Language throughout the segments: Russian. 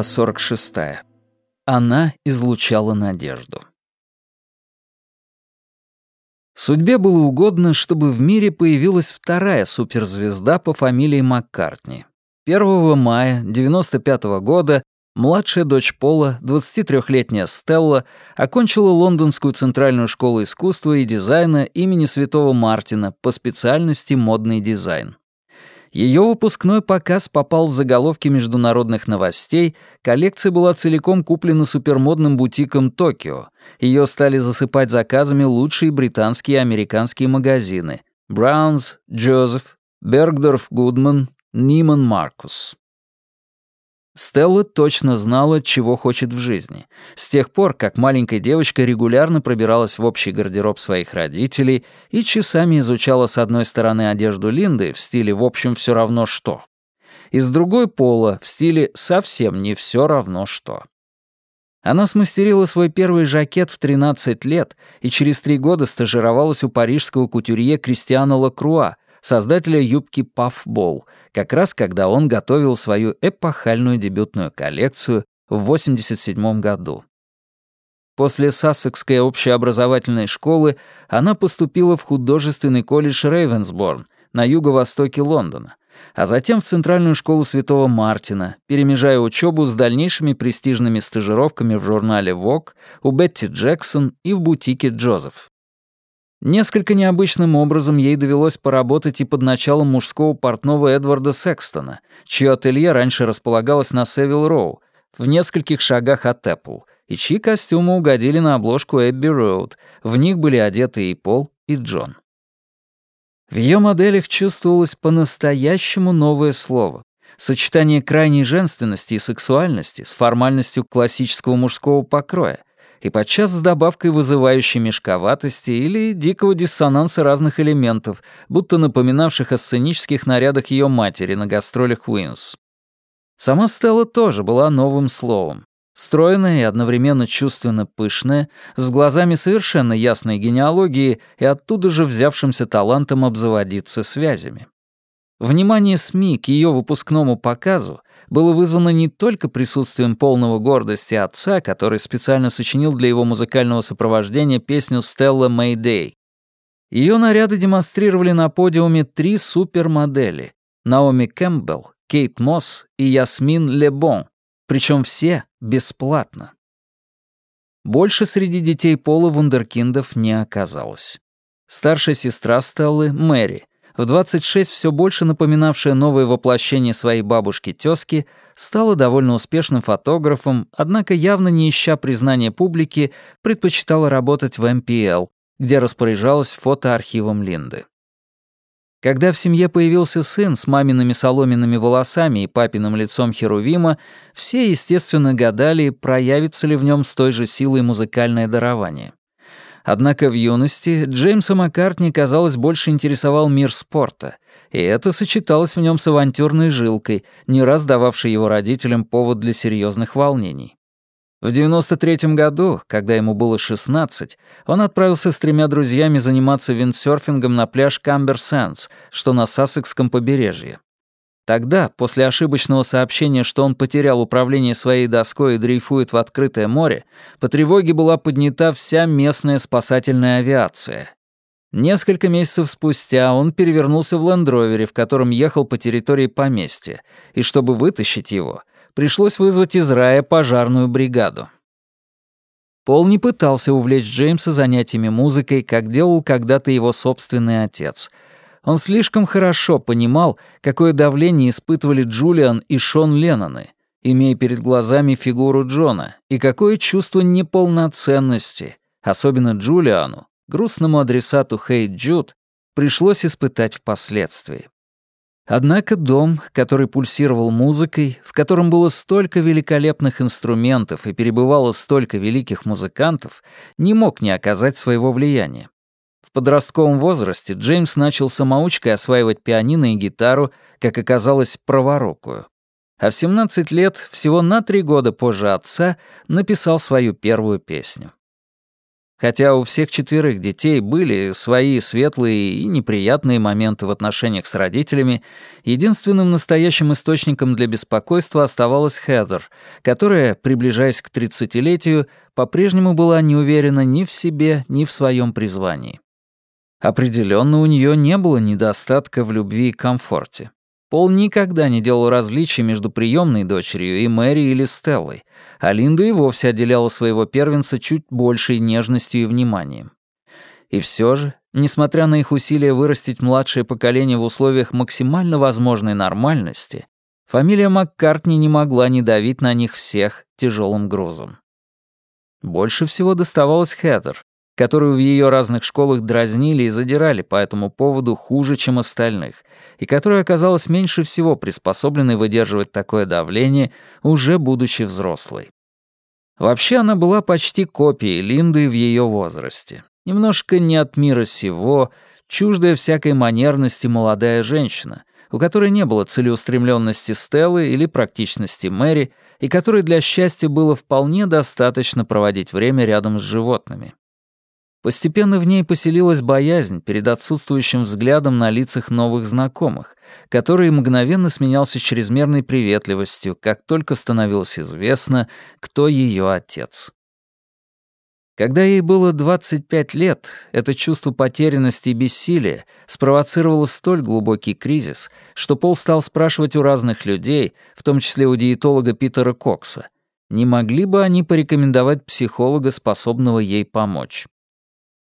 Глава 46. Она излучала надежду. Судьбе было угодно, чтобы в мире появилась вторая суперзвезда по фамилии Маккартни. 1 мая 95 -го года младшая дочь Пола, 23-летняя Стелла, окончила Лондонскую центральную школу искусства и дизайна имени Святого Мартина по специальности модный дизайн. Ее выпускной показ попал в заголовки международных новостей, коллекция была целиком куплена супермодным бутиком «Токио». Ее стали засыпать заказами лучшие британские и американские магазины «Браунс», «Джозеф», «Бергдорф Гудман», «Ниман Маркус». Стелла точно знала, чего хочет в жизни. С тех пор, как маленькая девочка регулярно пробиралась в общий гардероб своих родителей и часами изучала с одной стороны одежду Линды в стиле «в общем все равно что», и с другой пола в стиле «совсем не все равно что». Она смастерила свой первый жакет в 13 лет и через три года стажировалась у парижского кутюрье Кристиана Лакруа, создателя юбки Puffball, как раз когда он готовил свою эпохальную дебютную коллекцию в 1987 году. После Сассекской общеобразовательной школы она поступила в художественный колледж Рейвенсборн на юго-востоке Лондона, а затем в Центральную школу Святого Мартина, перемежая учебу с дальнейшими престижными стажировками в журнале Vogue, у Бетти Джексон и в бутике Джозеф. Несколько необычным образом ей довелось поработать и под началом мужского портного Эдварда Секстона, чье ателье раньше располагалось на Севил Роу, в нескольких шагах от Apple, и чьи костюмы угодили на обложку Эбби Роуд. В них были одеты и Пол, и Джон. В ее моделях чувствовалось по-настоящему новое слово. Сочетание крайней женственности и сексуальности с формальностью классического мужского покроя — и подчас с добавкой вызывающей мешковатости или дикого диссонанса разных элементов, будто напоминавших о сценических нарядах ее матери на гастролях Wings. Сама Стелла тоже была новым словом. Стройная и одновременно чувственно пышная, с глазами совершенно ясной генеалогии и оттуда же взявшимся талантом обзаводиться связями. Внимание СМИ к ее выпускному показу было вызвано не только присутствием полного гордости отца, который специально сочинил для его музыкального сопровождения песню «Стелла Мэйдэй». Ее наряды демонстрировали на подиуме три супермодели — Наоми Кэмпбелл, Кейт Мосс и Ясмин Лебон, причем все бесплатно. Больше среди детей Пола вундеркиндов не оказалось. Старшая сестра Стеллы, Мэри, в 26 все больше напоминавшая новое воплощение своей бабушки-тёзки, стала довольно успешным фотографом, однако явно не ища признания публики, предпочитала работать в МПЛ, где распоряжалась фотоархивом Линды. Когда в семье появился сын с мамиными соломенными волосами и папиным лицом Херувима, все, естественно, гадали, проявится ли в нем с той же силой музыкальное дарование. Однако в юности Джеймса Маккартни, казалось, больше интересовал мир спорта, и это сочеталось в нем с авантюрной жилкой, не раз дававшей его родителям повод для серьезных волнений. В 93 году, когда ему было 16, он отправился с тремя друзьями заниматься виндсерфингом на пляж Камбер-Сэндс, что на Сассекском побережье. Тогда, после ошибочного сообщения, что он потерял управление своей доской и дрейфует в открытое море, по тревоге была поднята вся местная спасательная авиация. Несколько месяцев спустя он перевернулся в лендровере, в котором ехал по территории поместья, и чтобы вытащить его, пришлось вызвать из рая пожарную бригаду. Пол не пытался увлечь Джеймса занятиями музыкой, как делал когда-то его собственный отец — он слишком хорошо понимал, какое давление испытывали Джулиан и Шон Ленноны, имея перед глазами фигуру Джона, и какое чувство неполноценности, особенно Джулиану, грустному адресату Хейт Джуд, пришлось испытать впоследствии. Однако дом, который пульсировал музыкой, в котором было столько великолепных инструментов и перебывало столько великих музыкантов, не мог не оказать своего влияния. В подростковом возрасте Джеймс начал самоучкой осваивать пианино и гитару, как оказалось, праворукую. А в 17 лет, всего на три года позже отца, написал свою первую песню. Хотя у всех четверых детей были свои светлые и неприятные моменты в отношениях с родителями, единственным настоящим источником для беспокойства оставалась Хедер, которая, приближаясь к тридцатилетию, по-прежнему была не уверена ни в себе, ни в своем призвании. Определенно у нее не было недостатка в любви и комфорте. Пол никогда не делал различий между приемной дочерью и Мэри или Стеллой, а Линда и вовсе отделяла своего первенца чуть большей нежностью и вниманием. И все же, несмотря на их усилия вырастить младшее поколение в условиях максимально возможной нормальности, фамилия Маккартни не могла не давить на них всех тяжелым грузом. Больше всего доставалось Хедер, которую в ее разных школах дразнили и задирали по этому поводу хуже, чем остальных, и которая оказалась меньше всего приспособленной выдерживать такое давление, уже будучи взрослой. Вообще она была почти копией Линды в ее возрасте. Немножко не от мира сего, чуждая всякой манерности молодая женщина, у которой не было целеустремленности Стеллы или практичности Мэри, и которой для счастья было вполне достаточно проводить время рядом с животными. Постепенно в ней поселилась боязнь перед отсутствующим взглядом на лицах новых знакомых, который мгновенно сменялся чрезмерной приветливостью, как только становилось известно, кто ее отец. Когда ей было 25 лет, это чувство потерянности и бессилия спровоцировало столь глубокий кризис, что Пол стал спрашивать у разных людей, в том числе у диетолога Питера Кокса, не могли бы они порекомендовать психолога, способного ей помочь.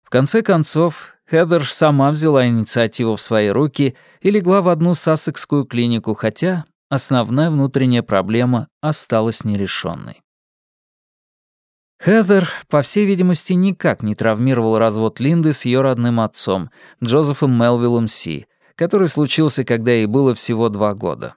В конце концов, Хедер сама взяла инициативу в свои руки и легла в одну сассекскую клинику, хотя основная внутренняя проблема осталась нерешенной. Хедер, по всей видимости, никак не травмировал развод Линды с ее родным отцом, Джозефом Мелвиллом Си, который случился, когда ей было всего два года.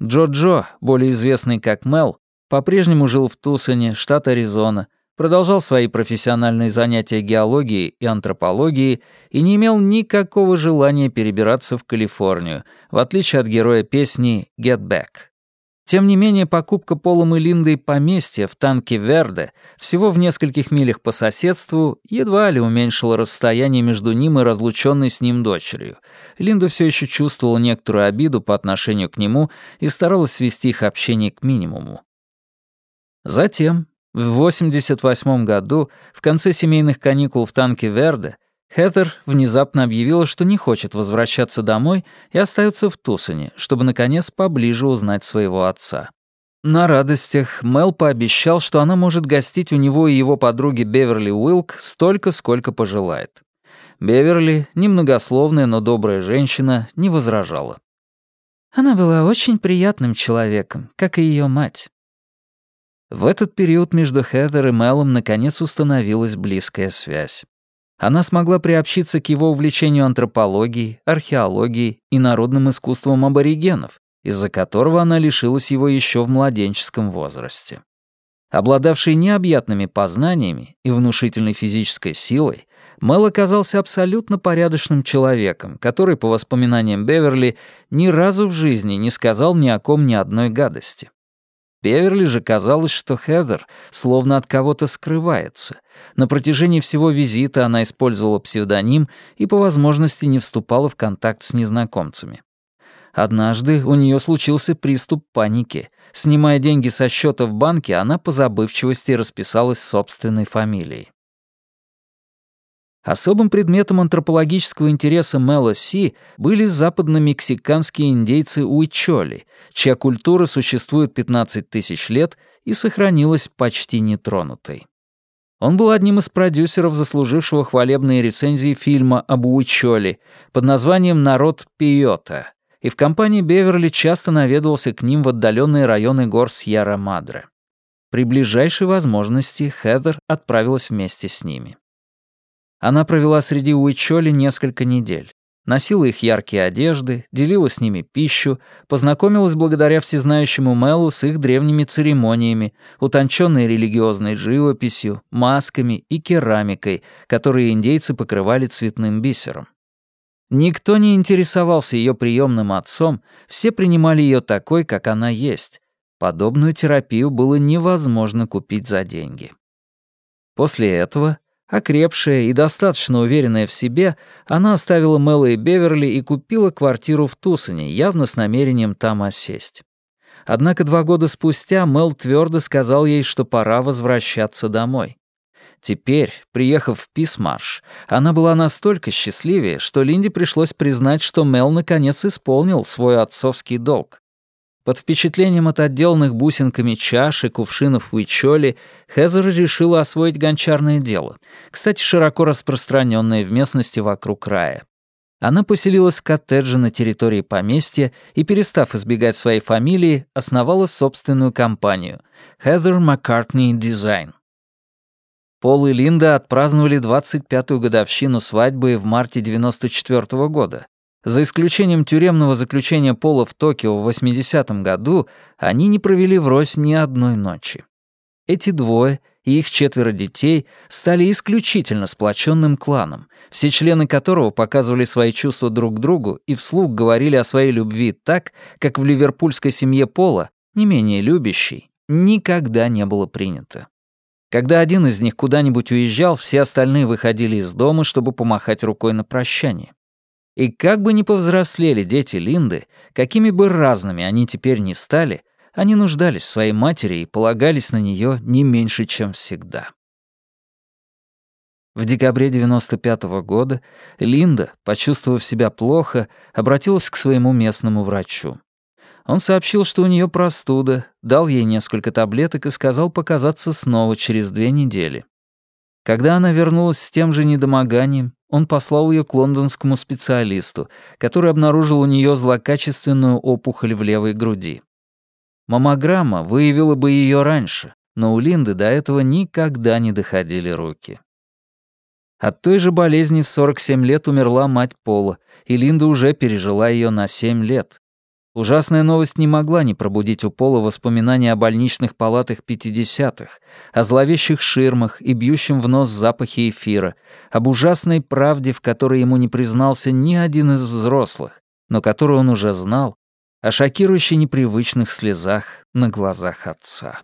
Джо-Джо, более известный как Мел, по-прежнему жил в Тусоне, штат Аризона, продолжал свои профессиональные занятия геологией и антропологией и не имел никакого желания перебираться в Калифорнию, в отличие от героя песни «Get Back». Тем не менее, покупка Полом и Линдой поместья в танке Верде всего в нескольких милях по соседству едва ли уменьшила расстояние между ним и разлученной с ним дочерью. Линда все еще чувствовала некоторую обиду по отношению к нему и старалась свести их общение к минимуму. Затем, в 88 году, в конце семейных каникул в танке Верде, Хэтер внезапно объявила, что не хочет возвращаться домой и остается в Тусоне, чтобы, наконец, поближе узнать своего отца. На радостях Мел пообещал, что она может гостить у него и его подруги Беверли Уилк столько, сколько пожелает. Беверли, немногословная, но добрая женщина, не возражала. Она была очень приятным человеком, как и ее мать. В этот период между Хедер и Мелом наконец установилась близкая связь. Она смогла приобщиться к его увлечению антропологией, археологией и народным искусством аборигенов, из-за которого она лишилась его еще в младенческом возрасте. Обладавший необъятными познаниями и внушительной физической силой, Мел оказался абсолютно порядочным человеком, который, по воспоминаниям Беверли, ни разу в жизни не сказал ни о ком ни одной гадости. Беверли же казалось, что Хедер словно от кого-то скрывается. На протяжении всего визита она использовала псевдоним и по возможности не вступала в контакт с незнакомцами. Однажды у нее случился приступ паники. Снимая деньги со счета в банке, она по забывчивости расписалась собственной фамилией. Особым предметом антропологического интереса Мэла Си были западно-мексиканские индейцы Уичоли, чья культура существует 15 тысяч лет и сохранилась почти нетронутой. Он был одним из продюсеров заслужившего хвалебные рецензии фильма об Уичоли под названием «Народ Пиота», и в компании Беверли часто наведывался к ним в отдаленные районы гор Сьерра-Мадре. При ближайшей возможности Хедер отправилась вместе с ними. Она провела среди Уичоли несколько недель. Носила их яркие одежды, делила с ними пищу, познакомилась благодаря всезнающему Мелу с их древними церемониями, утонченной религиозной живописью, масками и керамикой, которые индейцы покрывали цветным бисером. Никто не интересовался ее приемным отцом, все принимали ее такой, как она есть. Подобную терапию было невозможно купить за деньги. После этого Окрепшая и достаточно уверенная в себе, она оставила Мэла и Беверли и купила квартиру в Тусоне, явно с намерением там осесть. Однако два года спустя Мэл твердо сказал ей, что пора возвращаться домой. Теперь, приехав в Писмарш, она была настолько счастливее, что Линде пришлось признать, что Мел наконец исполнил свой отцовский долг. Под впечатлением от отделанных бусинками чаш и кувшинов Уичоли Хезер решила освоить гончарное дело, кстати, широко распространенное в местности вокруг края. Она поселилась в коттедже на территории поместья и, перестав избегать своей фамилии, основала собственную компанию — Heather McCartney Design. Пол и Линда отпраздновали 25-ю годовщину свадьбы в марте 94 -го года. За исключением тюремного заключения Пола в Токио в 80-м году, они не провели врозь ни одной ночи. Эти двое и их четверо детей стали исключительно сплоченным кланом, все члены которого показывали свои чувства друг к другу и вслух говорили о своей любви так, как в ливерпульской семье Пола, не менее любящей, никогда не было принято. Когда один из них куда-нибудь уезжал, все остальные выходили из дома, чтобы помахать рукой на прощание. И как бы ни повзрослели дети Линды, какими бы разными они теперь ни стали, они нуждались в своей матери и полагались на нее не меньше, чем всегда. В декабре 95 -го года Линда, почувствовав себя плохо, обратилась к своему местному врачу. Он сообщил, что у нее простуда, дал ей несколько таблеток и сказал показаться снова через две недели. Когда она вернулась с тем же недомоганием, он послал ее к лондонскому специалисту, который обнаружил у нее злокачественную опухоль в левой груди. Маммограмма выявила бы ее раньше, но у Линды до этого никогда не доходили руки. От той же болезни в 47 лет умерла мать Пола, и Линда уже пережила ее на 7 лет. Ужасная новость не могла не пробудить у Пола воспоминания о больничных палатах 50-х, о зловещих ширмах и бьющем в нос запахе эфира, об ужасной правде, в которой ему не признался ни один из взрослых, но которую он уже знал, о шокирующе непривычных слезах на глазах отца.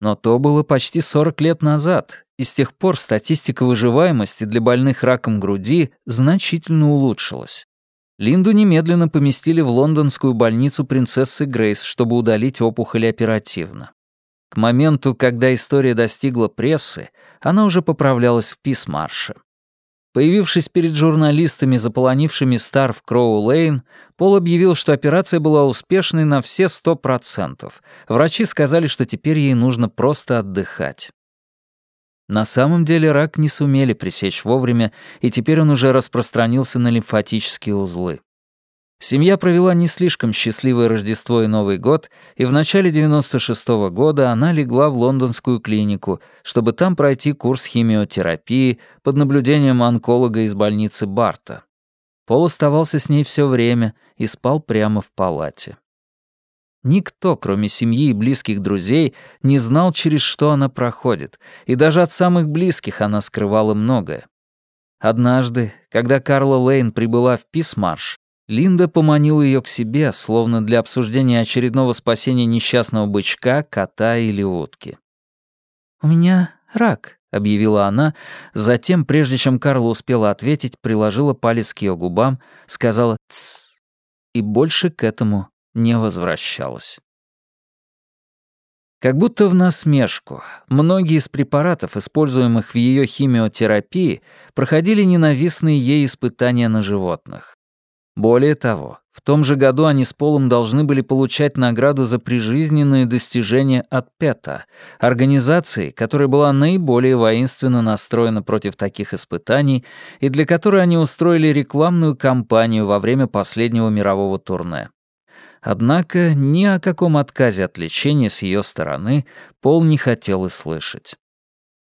Но то было почти 40 лет назад, и с тех пор статистика выживаемости для больных раком груди значительно улучшилась. Линду немедленно поместили в лондонскую больницу принцессы Грейс, чтобы удалить опухоль оперативно. К моменту, когда история достигла прессы, она уже поправлялась в Писмарше. Появившись перед журналистами, заполонившими стар в Кроу-Лейн, Пол объявил, что операция была успешной на все сто процентов. Врачи сказали, что теперь ей нужно просто отдыхать. На самом деле рак не сумели пресечь вовремя, и теперь он уже распространился на лимфатические узлы. Семья провела не слишком счастливое Рождество и Новый год, и в начале 96 -го года она легла в лондонскую клинику, чтобы там пройти курс химиотерапии под наблюдением онколога из больницы Барта. Пол оставался с ней все время и спал прямо в палате. Никто, кроме семьи и близких друзей, не знал, через что она проходит, и даже от самых близких она скрывала многое. Однажды, когда Карла Лейн прибыла в Писмарш, Линда поманила ее к себе, словно для обсуждения очередного спасения несчастного бычка, кота или утки. «У меня рак», — объявила она, затем, прежде чем Карла успела ответить, приложила палец к ее губам, сказала «тсс» и больше к этому не возвращалась. Как будто в насмешку, многие из препаратов, используемых в ее химиотерапии, проходили ненавистные ей испытания на животных. Более того, в том же году они с Полом должны были получать награду за прижизненные достижения от ПЕТА, организации, которая была наиболее воинственно настроена против таких испытаний и для которой они устроили рекламную кампанию во время последнего мирового турне. Однако ни о каком отказе от лечения с ее стороны Пол не хотел и слышать.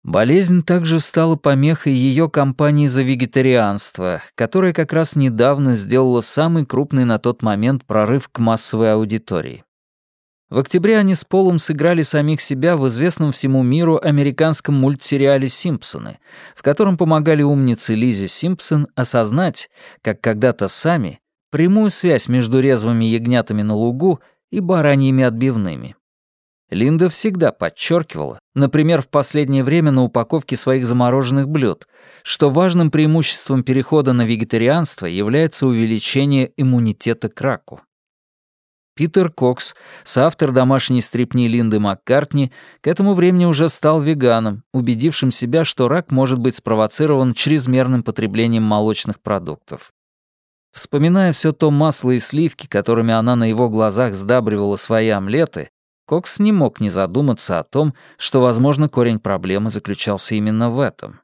Болезнь также стала помехой ее кампании за вегетарианство, которая как раз недавно сделала самый крупный на тот момент прорыв к массовой аудитории. В октябре они с Полом сыграли самих себя в известном всему миру американском мультсериале «Симпсоны», в котором помогали умнице Лизе Симпсон осознать, как когда-то сами прямую связь между резвыми ягнятами на лугу и бараньими отбивными. Линда всегда подчеркивала, например, в последнее время на упаковке своих замороженных блюд, что важным преимуществом перехода на вегетарианство является увеличение иммунитета к раку. Питер Кокс, соавтор домашней стрипни Линды Маккартни, к этому времени уже стал веганом, убедившим себя, что рак может быть спровоцирован чрезмерным потреблением молочных продуктов. Вспоминая все то масло и сливки, которыми она на его глазах сдабривала свои омлеты, Кокс не мог не задуматься о том, что, возможно, корень проблемы заключался именно в этом.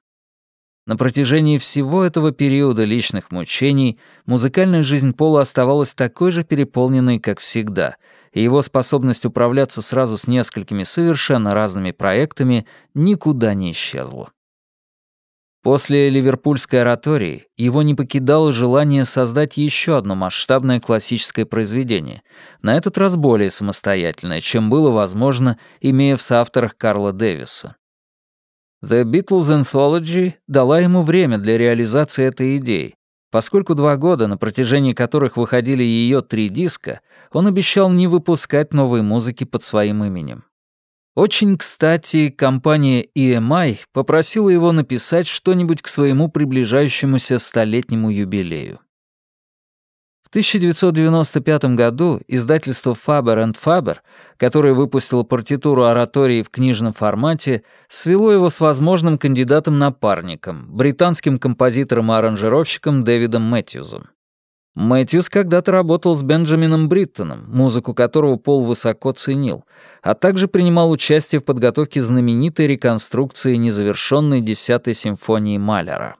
На протяжении всего этого периода личных мучений музыкальная жизнь Пола оставалась такой же переполненной, как всегда, и его способность управляться сразу с несколькими совершенно разными проектами никуда не исчезла. После ливерпульской оратории его не покидало желание создать еще одно масштабное классическое произведение, на этот раз более самостоятельное, чем было возможно, имея в соавторах Карла Дэвиса. The Beatles Anthology дала ему время для реализации этой идеи, поскольку два года, на протяжении которых выходили ее три диска, он обещал не выпускать новой музыки под своим именем. Очень кстати, компания EMI попросила его написать что-нибудь к своему приближающемуся столетнему юбилею. В 1995 году издательство Faber Faber, которое выпустило партитуру оратории в книжном формате, свело его с возможным кандидатом-напарником, британским композитором и аранжировщиком Дэвидом Мэтьюзом. Мэтьюс когда-то работал с Бенджамином Бриттоном, музыку которого Пол высоко ценил, а также принимал участие в подготовке знаменитой реконструкции незавершенной десятой симфонии Малера.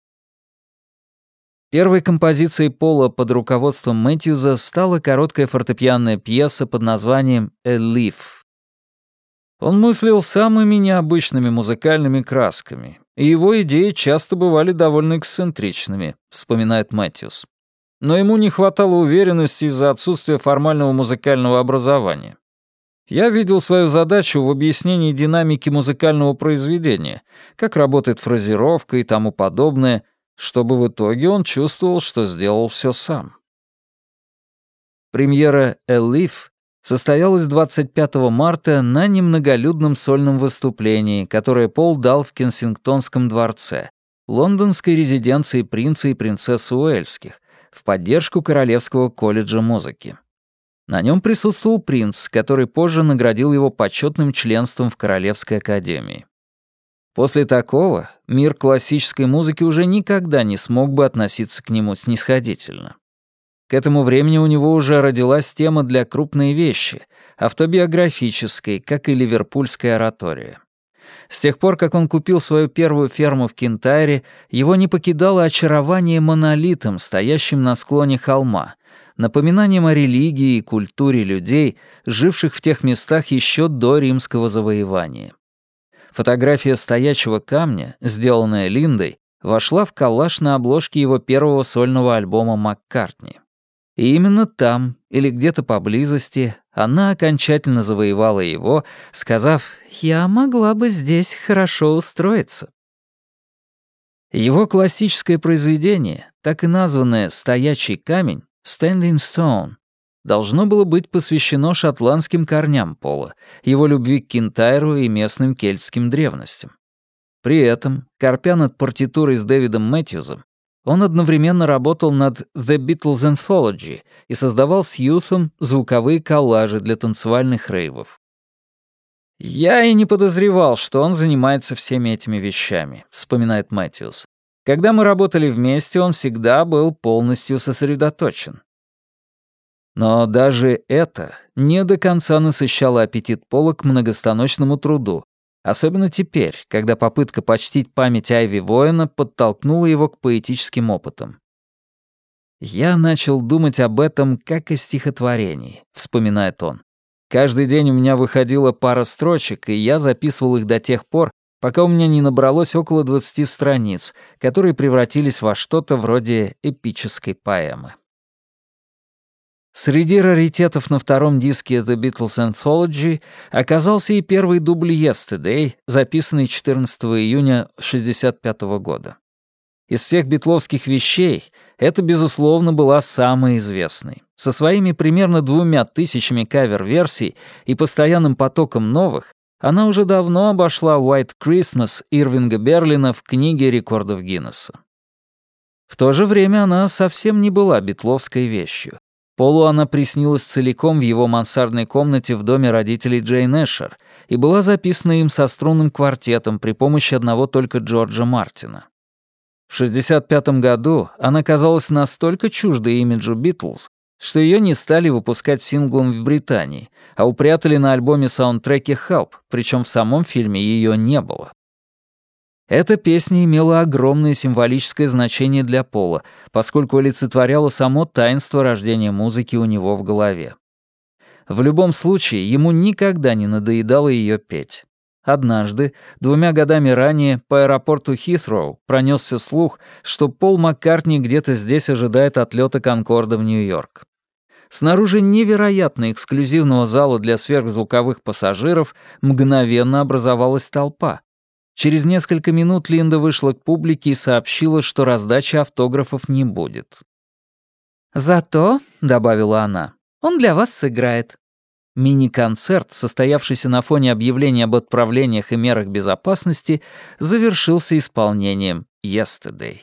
Первой композицией Пола под руководством Мэтьюза стала короткая фортепианная пьеса под названием «A Leaf». Он мыслил самыми необычными музыкальными красками, и его идеи часто бывали довольно эксцентричными, вспоминает Мэтьюс но ему не хватало уверенности из-за отсутствия формального музыкального образования. Я видел свою задачу в объяснении динамики музыкального произведения, как работает фразировка и тому подобное, чтобы в итоге он чувствовал, что сделал все сам. Премьера «Элиф» состоялась 25 марта на немноголюдном сольном выступлении, которое Пол дал в Кенсингтонском дворце, лондонской резиденции принца и принцессы Уэльских, в поддержку Королевского колледжа музыки. На нем присутствовал принц, который позже наградил его почетным членством в Королевской академии. После такого мир классической музыки уже никогда не смог бы относиться к нему снисходительно. К этому времени у него уже родилась тема для крупной вещи, автобиографической, как и ливерпульская оратория. С тех пор, как он купил свою первую ферму в Кентайре, его не покидало очарование монолитом, стоящим на склоне холма, напоминанием о религии и культуре людей, живших в тех местах еще до римского завоевания. Фотография стоячего камня, сделанная Линдой, вошла в коллаж на обложке его первого сольного альбома «Маккартни». И именно там, или где-то поблизости, она окончательно завоевала его, сказав «Я могла бы здесь хорошо устроиться». Его классическое произведение, так и названное «Стоячий камень» «Standing Stone», должно было быть посвящено шотландским корням Пола, его любви к Кентайру и местным кельтским древностям. При этом, корпя над партитурой с Дэвидом Мэтьюзом, он одновременно работал над The Beatles Anthology и создавал с Юthом звуковые коллажи для танцевальных рейвов. «Я и не подозревал, что он занимается всеми этими вещами», — вспоминает Мэтьюс. «Когда мы работали вместе, он всегда был полностью сосредоточен». Но даже это не до конца насыщало аппетит Пола к многостаночному труду, Особенно теперь, когда попытка почтить память Айви Воина подтолкнула его к поэтическим опытам. «Я начал думать об этом как о стихотворении», — вспоминает он. «Каждый день у меня выходила пара строчек, и я записывал их до тех пор, пока у меня не набралось около 20 страниц, которые превратились во что-то вроде эпической поэмы». Среди раритетов на втором диске The Beatles Anthology оказался и первый дубль Yesterday, записанный 14 июня 1965 года. Из всех битловских вещей это, безусловно, была самой известной. Со своими примерно двумя тысячами кавер-версий и постоянным потоком новых, она уже давно обошла «White Christmas» Ирвинга Берлина в книге рекордов Гиннесса. В то же время она совсем не была битловской вещью. Полу она приснилась целиком в его мансардной комнате в доме родителей Джейн Эшер и была записана им со струнным квартетом при помощи одного только Джорджа Мартина. В 1965 году она казалась настолько чуждой имиджу Битлз, что ее не стали выпускать синглом в Британии, а упрятали на альбоме саундтреке «Help», причем в самом фильме ее не было. Эта песня имела огромное символическое значение для Пола, поскольку олицетворяла само таинство рождения музыки у него в голове. В любом случае, ему никогда не надоедало ее петь. Однажды, двумя годами ранее, по аэропорту Хитроу пронесся слух, что Пол Маккартни где-то здесь ожидает отлета Конкорда в Нью-Йорк. Снаружи невероятно эксклюзивного зала для сверхзвуковых пассажиров мгновенно образовалась толпа. Через несколько минут Линда вышла к публике и сообщила, что раздачи автографов не будет. «Зато», — добавила она, — «он для вас сыграет». Мини-концерт, состоявшийся на фоне объявления об отправлениях и мерах безопасности, завершился исполнением «Yesterday».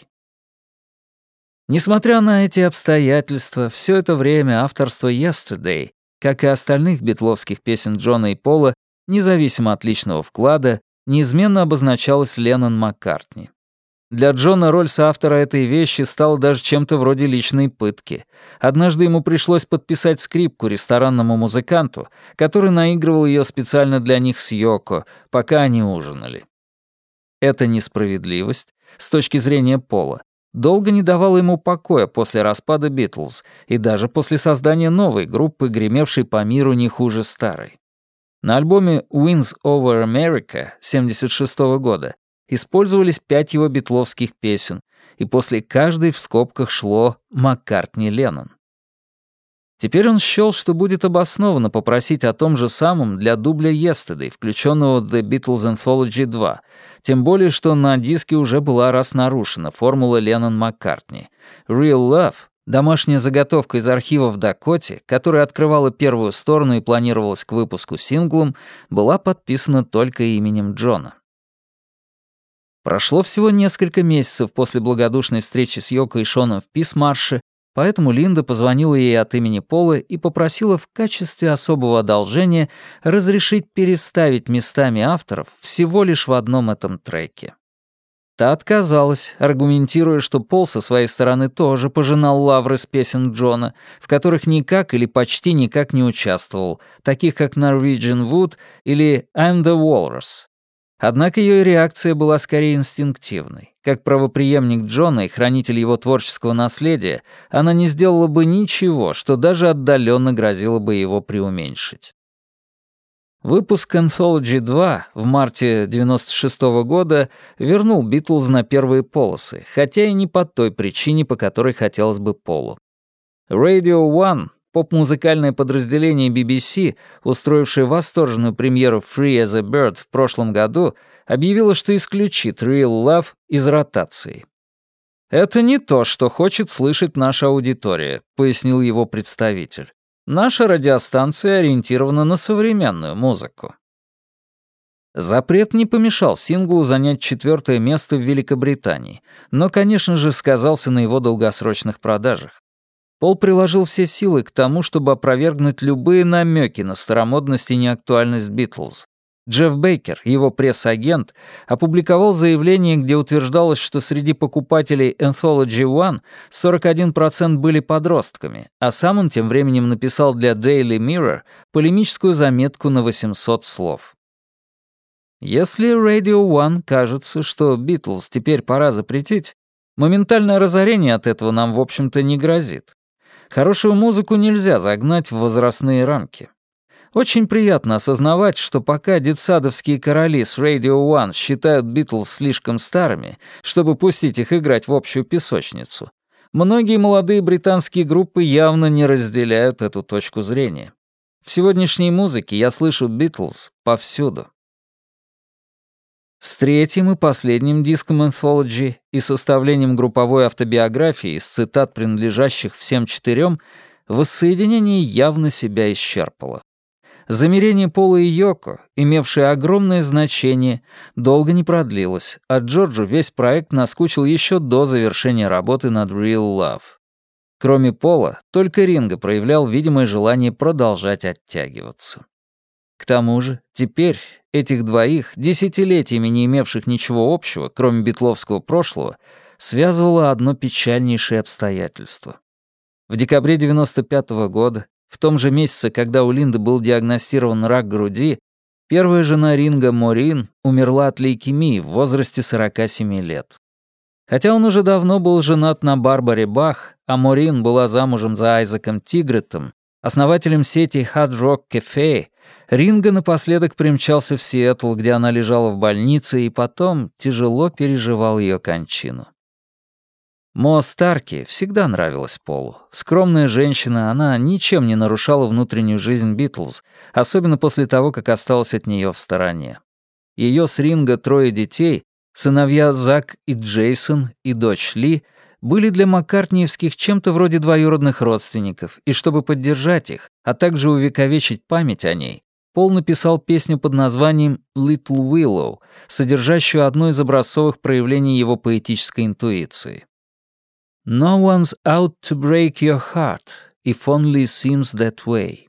Несмотря на эти обстоятельства, все это время авторство «Yesterday», как и остальных битловских песен Джона и Пола, независимо от личного вклада, неизменно обозначалась Леннон Маккартни. Для Джона роль соавтора этой вещи стала даже чем-то вроде личной пытки. Однажды ему пришлось подписать скрипку ресторанному музыканту, который наигрывал ее специально для них с Йоко, пока они ужинали. Эта несправедливость, с точки зрения Пола, долго не давала ему покоя после распада Битлз и даже после создания новой группы, гремевшей по миру не хуже старой. На альбоме «Wins Over America» 1976 года использовались пять его битловских песен, и после каждой в скобках шло «Маккартни Леннон». Теперь он счёл, что будет обоснованно попросить о том же самом для дубля «Yesterday», включенного в «The Beatles Anthology 2», тем более, что на диске уже была раз нарушена формула Леннон-Маккартни. «Real Love» Домашняя заготовка из архива в Дакоте, которая открывала первую сторону и планировалась к выпуску синглом, была подписана только именем Джона. Прошло всего несколько месяцев после благодушной встречи с Йоко и Шоном в Писмарше, поэтому Линда позвонила ей от имени Пола и попросила в качестве особого одолжения разрешить переставить местами авторов всего лишь в одном этом треке. Та отказалась, аргументируя, что Пол со своей стороны тоже пожинал лавры с песен Джона, в которых никак или почти никак не участвовал, таких как Norwegian Wood или I'm the Walrus. Однако ее реакция была скорее инстинктивной. Как правопреемник Джона и хранитель его творческого наследия, она не сделала бы ничего, что даже отдаленно грозило бы его преуменьшить. Выпуск Anthology 2 в марте 96 -го года вернул Битлз на первые полосы, хотя и не по той причине, по которой хотелось бы Полу. Radio One, поп-музыкальное подразделение BBC, устроившее восторженную премьеру Free as a Bird в прошлом году, объявило, что исключит Real Love из ротации. «Это не то, что хочет слышать наша аудитория», — пояснил его представитель. Наша радиостанция ориентирована на современную музыку. Запрет не помешал синглу занять четвертое место в Великобритании, но, конечно же, сказался на его долгосрочных продажах. Пол приложил все силы к тому, чтобы опровергнуть любые намеки на старомодность и неактуальность Битлз. Джефф Бейкер, его пресс-агент, опубликовал заявление, где утверждалось, что среди покупателей Anthology One 41% были подростками, а сам он тем временем написал для Daily Mirror полемическую заметку на 800 слов. Если Radio One кажется, что Beatles теперь пора запретить, моментальное разорение от этого нам, в общем-то, не грозит. Хорошую музыку нельзя загнать в возрастные рамки. Очень приятно осознавать, что пока детсадовские короли с Radio One считают Битлз слишком старыми, чтобы пустить их играть в общую песочницу, многие молодые британские группы явно не разделяют эту точку зрения. В сегодняшней музыке я слышу Битлз повсюду. С третьим и последним диском Anthology и составлением групповой автобиографии из цитат, принадлежащих всем четырем, воссоединение явно себя исчерпало. Замерение Пола и Йоко, имевшее огромное значение, долго не продлилось, а Джорджу весь проект наскучил еще до завершения работы над Real Love. Кроме Пола, только Ринго проявлял видимое желание продолжать оттягиваться. К тому же, теперь этих двоих, десятилетиями не имевших ничего общего, кроме битловского прошлого, связывало одно печальнейшее обстоятельство. В декабре 95 -го года в том же месяце, когда у Линды был диагностирован рак груди, первая жена Ринга Морин умерла от лейкемии в возрасте 47 лет. Хотя он уже давно был женат на Барбаре Бах, а Морин была замужем за Айзеком Тигретом, основателем сети Hard Rock Cafe, Ринга напоследок примчался в Сиэтл, где она лежала в больнице, и потом тяжело переживал ее кончину. Мо Старки всегда нравилась Полу. Скромная женщина, она ничем не нарушала внутреннюю жизнь Битлз, особенно после того, как осталась от нее в стороне. Ее с Ринга трое детей, сыновья Зак и Джейсон и дочь Ли, были для Маккартниевских чем-то вроде двоюродных родственников, и чтобы поддержать их, а также увековечить память о ней, Пол написал песню под названием «Little Willow», содержащую одно из образцовых проявлений его поэтической интуиции. No one's out to break your heart, if only seems that way.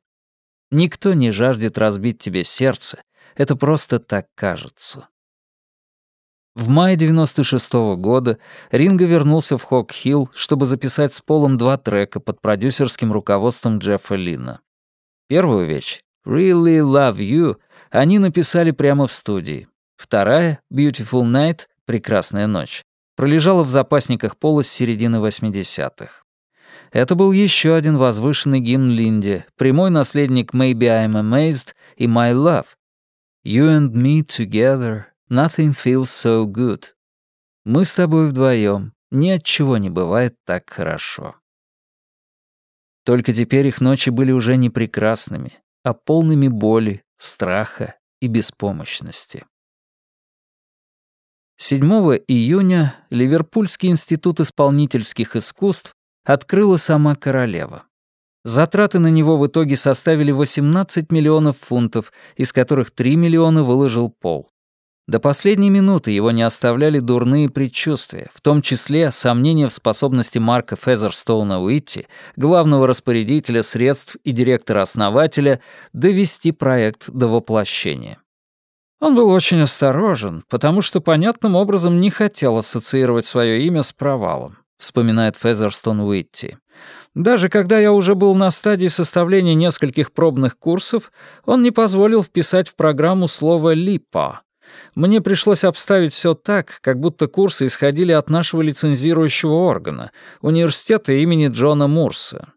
Никто не жаждет разбить тебе сердце, это просто так кажется. В мае 96 -го года Ринго вернулся в Хок-Хилл, чтобы записать с Полом два трека под продюсерским руководством Джеффа Лина. Первую вещь, «Really Love You», они написали прямо в студии. Вторая, «Beautiful Night», «Прекрасная ночь», пролежала в запасниках пола с середины 80-х. Это был еще один возвышенный гимн Линде, прямой наследник «Maybe I'm Amazed» и «My Love». «You and me together, nothing feels so good». «Мы с тобой вдвоем, ни от чего не бывает так хорошо». Только теперь их ночи были уже не прекрасными, а полными боли, страха и беспомощности. 7 июня Ливерпульский институт исполнительских искусств открыла сама королева. Затраты на него в итоге составили 18 миллионов фунтов, из которых 3 миллиона выложил Пол. До последней минуты его не оставляли дурные предчувствия, в том числе сомнения в способности Марка Фезерстоуна Уитти, главного распорядителя средств и директора-основателя, довести проект до воплощения. Он был очень осторожен, потому что понятным образом не хотел ассоциировать свое имя с провалом, вспоминает Фезерстон Уитти. Даже когда я уже был на стадии составления нескольких пробных курсов, он не позволил вписать в программу слово «липа». Мне пришлось обставить все так, как будто курсы исходили от нашего лицензирующего органа, университета имени Джона Мурса.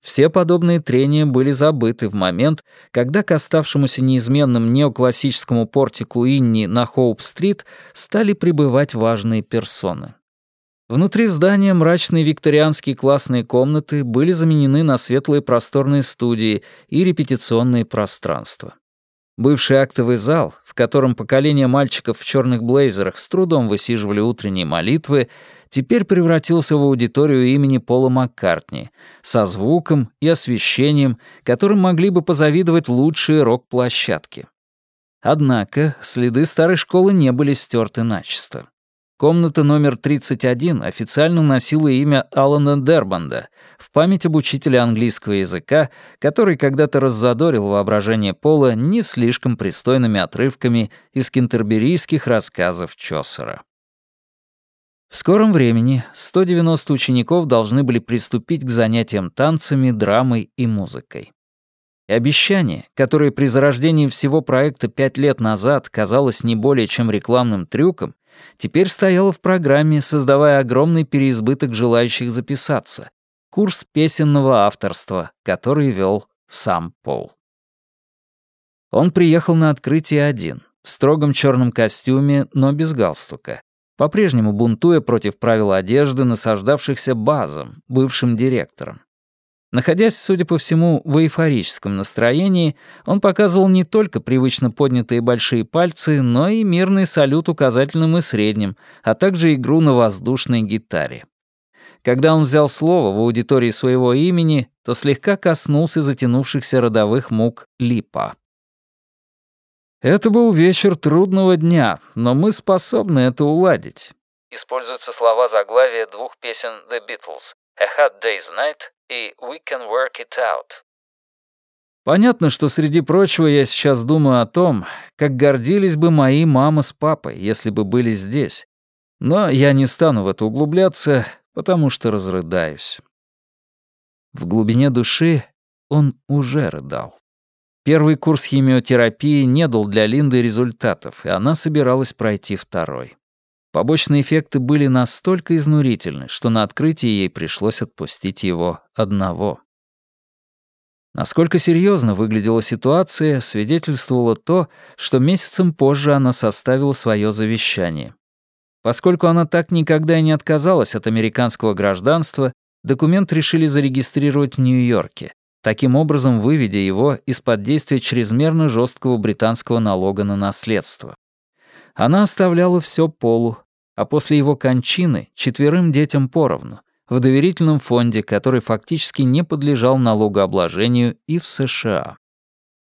Все подобные трения были забыты в момент, когда к оставшемуся неизменным неоклассическому портику Инни на Хоуп-стрит стали прибывать важные персоны. Внутри здания мрачные викторианские классные комнаты были заменены на светлые просторные студии и репетиционные пространства. Бывший актовый зал, в котором поколение мальчиков в черных блейзерах с трудом высиживали утренние молитвы, теперь превратился в аудиторию имени Пола Маккартни со звуком и освещением, которым могли бы позавидовать лучшие рок-площадки. Однако следы старой школы не были стерты начисто. Комната номер 31 официально носила имя Алана Дербанда в память об учителе английского языка, который когда-то раззадорил воображение Пола не слишком пристойными отрывками из кентерберийских рассказов Чосера. В скором времени 190 учеников должны были приступить к занятиям танцами, драмой и музыкой. И обещание, которое при зарождении всего проекта пять лет назад казалось не более чем рекламным трюком, теперь стояло в программе, создавая огромный переизбыток желающих записаться. Курс песенного авторства, который вел сам Пол. Он приехал на открытие один, в строгом черном костюме, но без галстука, по-прежнему бунтуя против правил одежды, насаждавшихся базом, бывшим директором. Находясь, судя по всему, в эйфорическом настроении, он показывал не только привычно поднятые большие пальцы, но и мирный салют указательным и средним, а также игру на воздушной гитаре. Когда он взял слово в аудитории своего имени, то слегка коснулся затянувшихся родовых мук липа. Это был вечер трудного дня, но мы способны это уладить. Используются слова заглавия двух песен The Beatles «A Hot Day's Night» и «We Can Work It Out». Понятно, что среди прочего я сейчас думаю о том, как гордились бы мои мама с папой, если бы были здесь. Но я не стану в это углубляться, потому что разрыдаюсь. В глубине души он уже рыдал. Первый курс химиотерапии не дал для Линды результатов, и она собиралась пройти второй. Побочные эффекты были настолько изнурительны, что на открытии ей пришлось отпустить его одного. Насколько серьезно выглядела ситуация, свидетельствовало то, что месяцем позже она составила свое завещание. Поскольку она так никогда и не отказалась от американского гражданства, документ решили зарегистрировать в Нью-Йорке, таким образом выведя его из-под действия чрезмерно жесткого британского налога на наследство. Она оставляла все Полу, а после его кончины — четверым детям поровну, в доверительном фонде, который фактически не подлежал налогообложению и в США.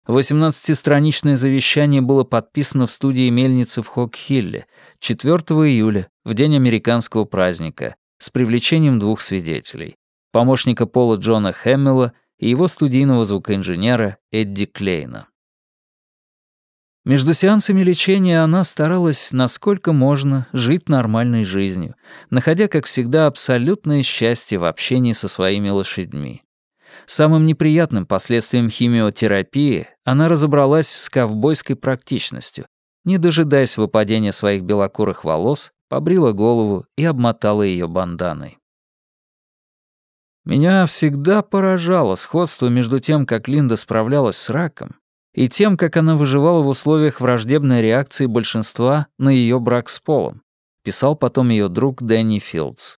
18-страничное завещание было подписано в студии мельницы в Хокхилле 4 июля, в день американского праздника, с привлечением двух свидетелей — помощника Пола Джона Хэмилла и его студийного звукоинженера Эдди Клейна. Между сеансами лечения она старалась, насколько можно, жить нормальной жизнью, находя, как всегда, абсолютное счастье в общении со своими лошадьми. Самым неприятным последствием химиотерапии она разобралась с ковбойской практичностью, не дожидаясь выпадения своих белокурых волос, побрила голову и обмотала ее банданой. Меня всегда поражало сходство между тем, как Линда справлялась с раком, и тем, как она выживала в условиях враждебной реакции большинства на ее брак с Полом, писал потом ее друг Дэнни Филдс.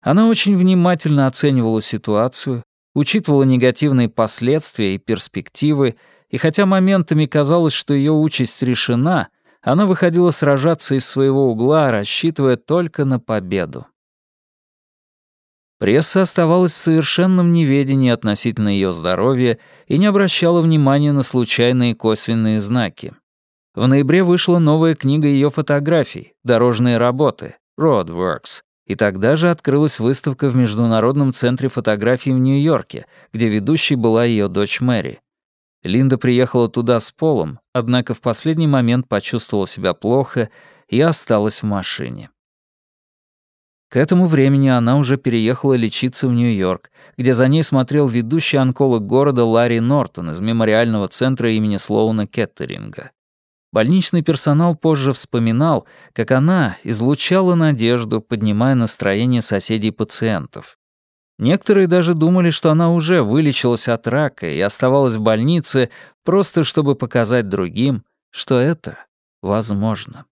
Она очень внимательно оценивала ситуацию, учитывала негативные последствия и перспективы, и хотя моментами казалось, что ее участь решена, она выходила сражаться из своего угла, рассчитывая только на победу. Пресса оставалась в совершенном неведении относительно ее здоровья и не обращала внимания на случайные косвенные знаки. В ноябре вышла новая книга ее фотографий «Дорожные работы» Roadworks, и тогда же открылась выставка в Международном центре фотографий в Нью-Йорке, где ведущей была ее дочь Мэри. Линда приехала туда с Полом, однако в последний момент почувствовала себя плохо и осталась в машине. К этому времени она уже переехала лечиться в Нью-Йорк, где за ней смотрел ведущий онколог города Ларри Нортон из мемориального центра имени Слоуна Кеттеринга. Больничный персонал позже вспоминал, как она излучала надежду, поднимая настроение соседей пациентов. Некоторые даже думали, что она уже вылечилась от рака и оставалась в больнице, просто чтобы показать другим, что это возможно.